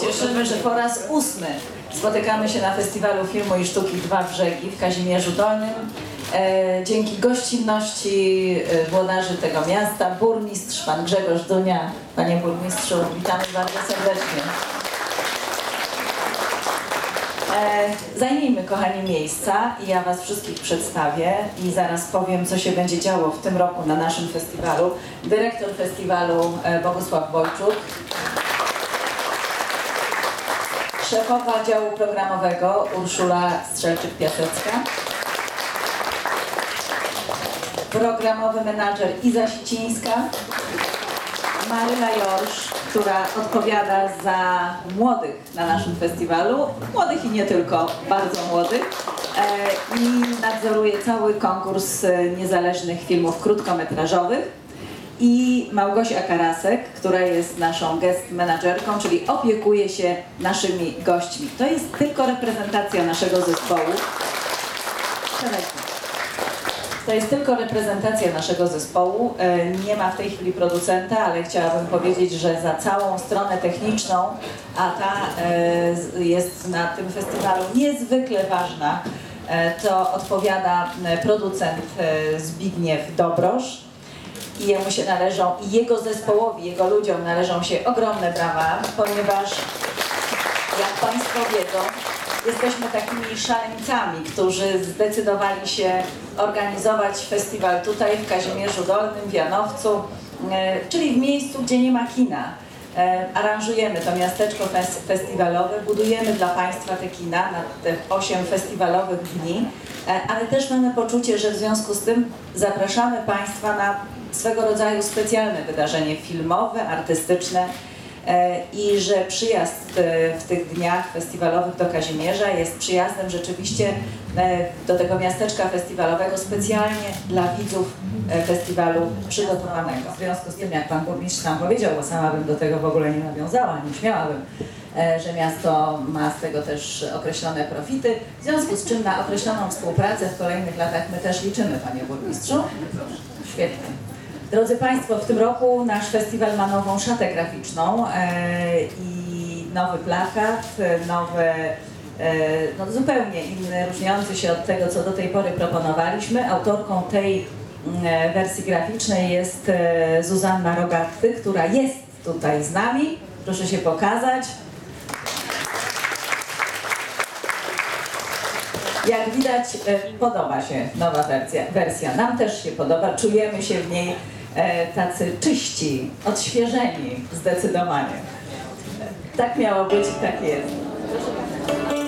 cieszymy, że po raz ósmy spotykamy się na Festiwalu Filmu i Sztuki Dwa Brzegi w Kazimierzu Dolnym. E, dzięki gościnności e, włodarzy tego miasta, burmistrz, pan Grzegorz Dunia. Panie burmistrzu, witamy bardzo serdecznie. E, Zajmijmy, kochani, miejsca i ja Was wszystkich przedstawię i zaraz powiem, co się będzie działo w tym roku na naszym festiwalu. Dyrektor festiwalu e, Bogusław Wojczuk, szefowa działu programowego Urszula Strzelczyk-Piasecka, programowy menadżer Iza Sicińska, Maryla Jorsz, która odpowiada za młodych na naszym festiwalu, młodych i nie tylko, bardzo młodych. E, I nadzoruje cały konkurs e, niezależnych filmów krótkometrażowych. I Małgosia Karasek, która jest naszą guest menadżerką, czyli opiekuje się naszymi gośćmi. To jest tylko reprezentacja naszego zespołu. To jest tylko reprezentacja naszego zespołu. E, Nie ma w tej chwili producenta, ale chciałabym powiedzieć, że za całą stronę techniczną, a ta e, jest na tym festiwalu niezwykle ważna, e, to odpowiada producent Zbigniew Dobrosz. I jemu się należą, i jego zespołowi, jego ludziom należą się ogromne brawa, ponieważ jak Państwo wiedzą, jesteśmy takimi szaleńcami, którzy zdecydowali się organizować festiwal tutaj w Kazimierzu Dolnym, w Janowcu, e, czyli w miejscu, gdzie nie ma kina. E, Aranżujemy to miasteczko fes- festiwalowe, budujemy dla Państwa te kina na te 8 festiwalowych dni, e, ale też mamy poczucie, że w związku z tym zapraszamy Państwa na swego rodzaju specjalne wydarzenie filmowe, artystyczne, i że przyjazd e, w tych dniach festiwalowych do Kazimierza jest przyjazdem rzeczywiście e, do tego miasteczka festiwalowego specjalnie dla widzów e, festiwalu przygotowanego. W związku z tym, jak Pan Burmistrz nam powiedział, bo sama bym do tego w ogóle nie nawiązała, nie śmiałabym, e, że miasto ma z tego też określone profity, w związku z czym na określoną współpracę w kolejnych latach my też liczymy, Panie Burmistrzu. Świetnie. Drodzy Państwo, w tym roku nasz festiwal ma nową szatę graficzną e, i nowy plakat, e, nowe, e, no zupełnie inny, różniący się od tego, co do tej pory proponowaliśmy. Autorką tej mm, wersji graficznej jest Zuzanna Rogatty, która jest tutaj z nami. Proszę się pokazać. Jak widać, podoba się nowa wersja, wersja. Nam też się podoba, czujemy się w niej tacy czyści, odświeżeni zdecydowanie. Tak miało być i tak jest.